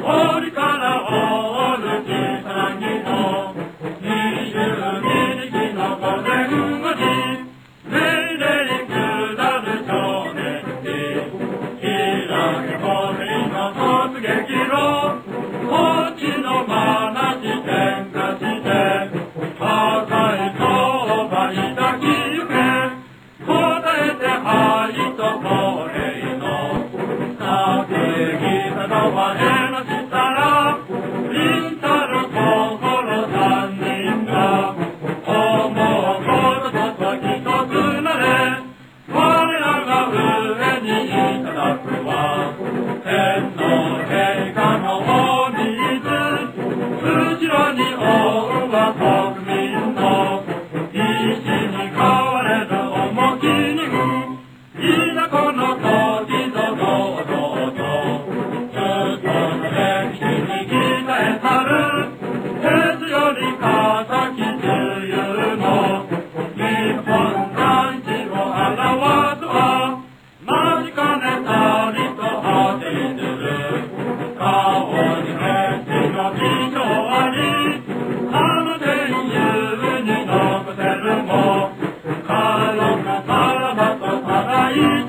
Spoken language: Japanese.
Lord